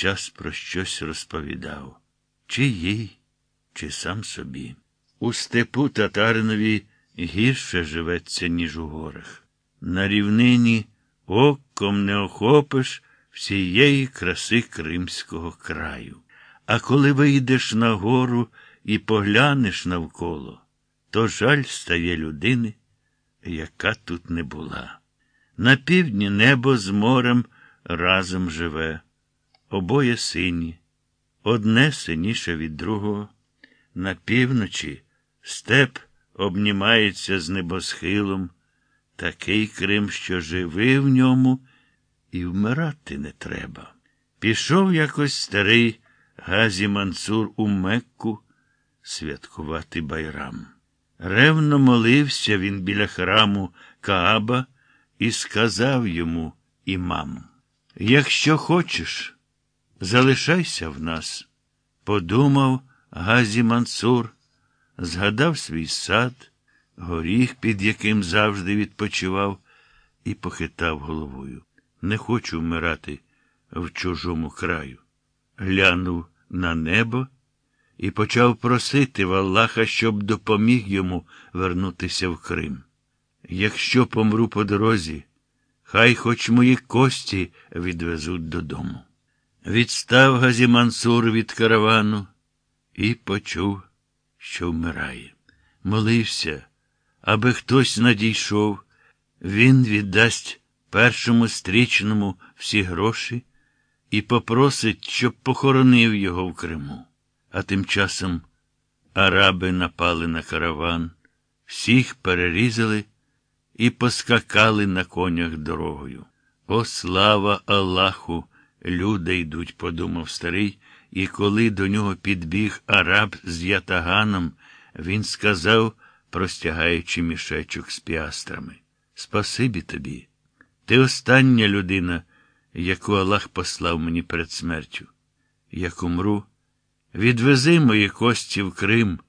час про щось розповідав, чи їй, чи сам собі. У степу татаринові гірше живеться, ніж у горах. На рівнині оком не охопиш всієї краси Кримського краю. А коли вийдеш на гору і поглянеш навколо, то жаль стає людини, яка тут не була. На півдні небо з морем разом живе, обоє сині, одне синіше від другого. На півночі степ обнімається з небосхилом, такий Крим, що живи в ньому, і вмирати не треба. Пішов якось старий Газі Мансур у Мекку святкувати байрам. Ревно молився він біля храму Кааба і сказав йому імам, якщо хочеш, залишайся в нас. Подумав Газі Мансур, згадав свій сад, горіх, під яким завжди відпочивав, і похитав головою. Не хочу вмирати в чужому краю. Глянув на небо і почав просити в Аллаха, щоб допоміг йому вернутися в Крим. Якщо помру по дорозі, хай хоч мої кості відвезуть додому. Відстав Газі Мансур від каравану і почув, що вмирає. Молився, аби хтось надійшов, він віддасть першому стрічному всі гроші і попросить, щоб похоронив його в Криму. А тим часом араби напали на караван, всіх перерізали і поскакали на конях дорогою. О, слава Аллаху! Люди йдуть, подумав старий, і коли до нього підбіг араб з ятаганом, він сказав, простягаючи мішечок з піастрами. Спасибі тобі. Ти остання людина, яку Аллах послав мені перед смертю. Як умру, відвези мої кості в Крим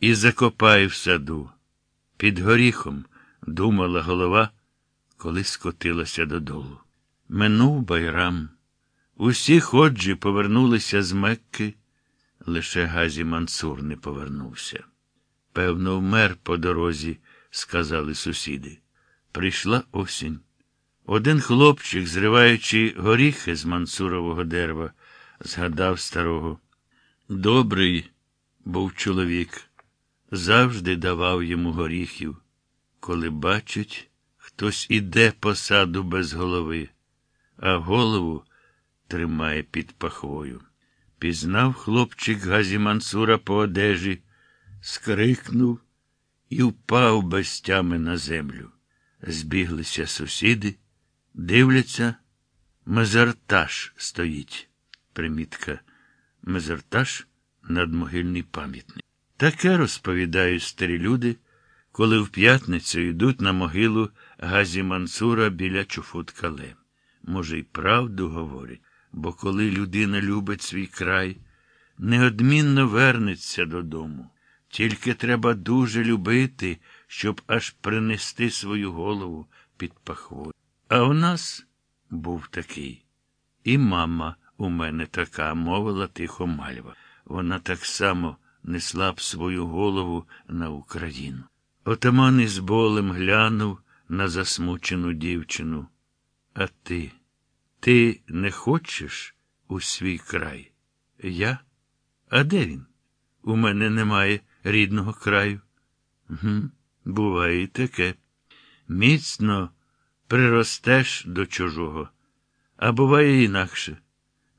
і закопай в саду. Під горіхом, думала голова, коли скотилася додолу. Минув байрам. Усі ходжі повернулися з Мекки, лише Газі Мансур не повернувся. Певно, вмер по дорозі, сказали сусіди. Прийшла осінь. Один хлопчик, зриваючи горіхи з мансурового дерева, згадав старого. Добрий був чоловік, завжди давав йому горіхів, коли бачить, хтось іде по саду без голови, а голову тримає під пахвою. Пізнав хлопчик Газі Мансура по одежі, скрикнув і впав без тями на землю. Збіглися сусіди, дивляться, мезертаж стоїть. Примітка. Мезертаж надмогильний пам'ятник. Таке розповідають старі люди, коли в п'ятницю йдуть на могилу Газі Мансура біля Чуфут-Кале. Може, й правду говорять, бо коли людина любить свій край, неодмінно вернеться додому. Тільки треба дуже любити, щоб аж принести свою голову під пахвою. А в нас був такий. І мама у мене така, мовила тихо мальва. Вона так само несла б свою голову на Україну. Отаман із болем глянув на засмучену дівчину. А ти, ти не хочеш у свій край? Я? А де він? У мене немає рідного краю. Гм, Буває і таке. Міцно приростеш до чужого, а буває інакше.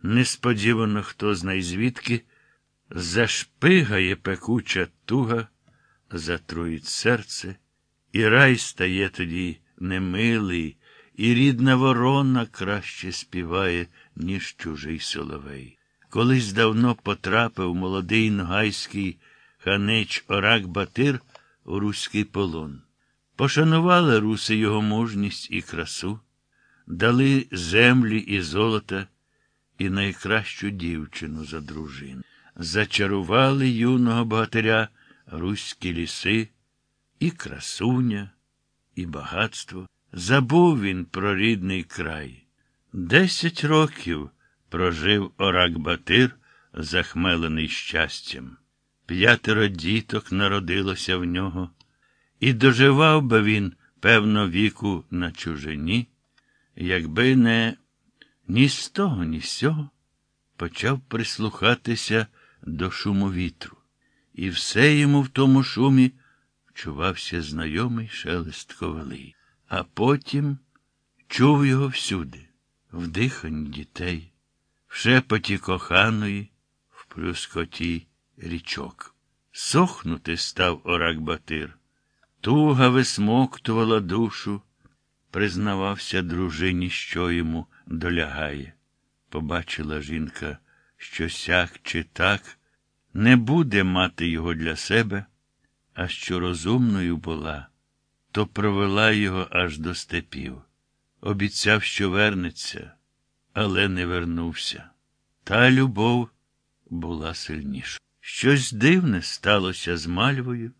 Несподівано хто знає звідки зашпигає пекуча туга, затруїть серце, і рай стає тоді немилий, і рідна ворона краще співає, ніж чужий соловей. Колись давно потрапив молодий ногайський ханич Орак Батир у руський полон. Пошанували руси його мужність і красу, дали землі і золота і найкращу дівчину за дружину. Зачарували юного богатиря руські ліси, і красуня, і багатство. Забув він про рідний край. Десять років прожив Орак Батир, захмелений щастям. П'ятеро діток народилося в нього, і доживав би він, певно, віку на чужині, якби не ні з того, ні з сього почав прислухатися до шуму вітру, і все йому в тому шумі вчувався знайомий шелест ковали. А потім чув його всюди, в диханні дітей, в шепоті коханої, в плюскоті річок. Сохнути став орак Батир. Туга висмоктувала душу, признавався дружині, що йому долягає. Побачила жінка, що сяк чи так не буде мати його для себе, а що розумною була, то провела його аж до степів. Обіцяв, що вернеться, але не вернувся. Та любов була сильніша. Щось дивне сталося з мальвою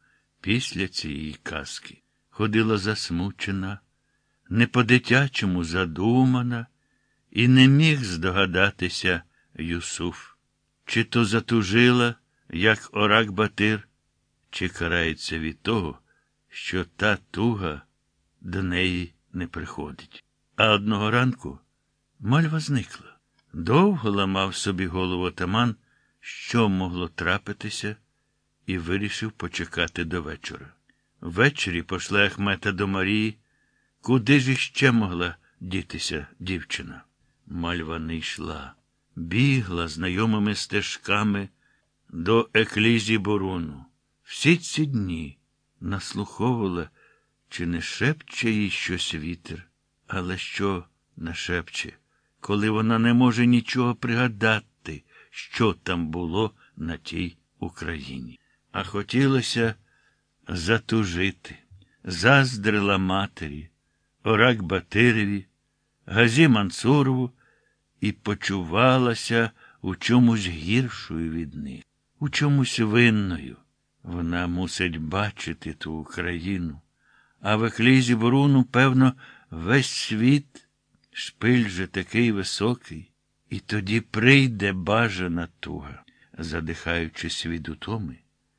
після цієї казки. Ходила засмучена, не по-дитячому задумана, і не міг здогадатися Юсуф, чи то затужила, як орак Батир, чи карається від того, що та туга до неї не приходить. А одного ранку мальва зникла. Довго ламав собі голову отаман, що могло трапитися, і вирішив почекати до вечора. Ввечері пошли Ахмета до Марії, куди ж іще могла дітися дівчина. Мальва не йшла, бігла знайомими стежками до еклізі Боруну. Всі ці дні наслуховувала, чи не шепче їй щось вітер, але що не шепче, коли вона не може нічого пригадати, що там було на тій Україні. А хотілося затужити, заздрила матері, Орак Батиреві, Газі Мансурову і почувалася у чомусь гіршою від них, у чомусь винною. Вона мусить бачити ту Україну, а в еклізі Боруну, певно, весь світ шпиль же такий високий, і тоді прийде бажана туга, задихаючись від утоми.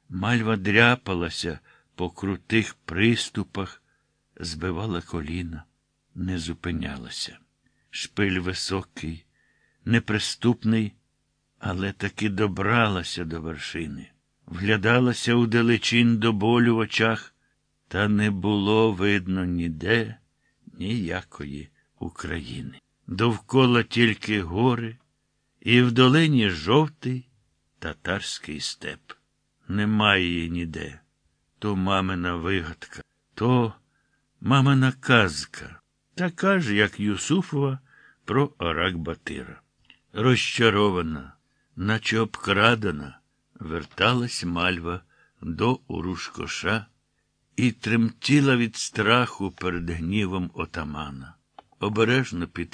Мальва дряпалася по крутих приступах, збивала коліна, не зупинялася. Шпиль високий, неприступний, але таки добралася до вершини, вглядалася у далечин до болю в очах, та не було видно ніде ніякої України. Довкола тільки гори, і в долині жовтий татарський степ. Немає її ніде. То мамина вигадка, то мамина казка, така ж, як Юсуфова про Арак Батира. Розчарована, наче обкрадена, верталась мальва до Урушкоша і тремтіла від страху перед гнівом отамана. Обережно під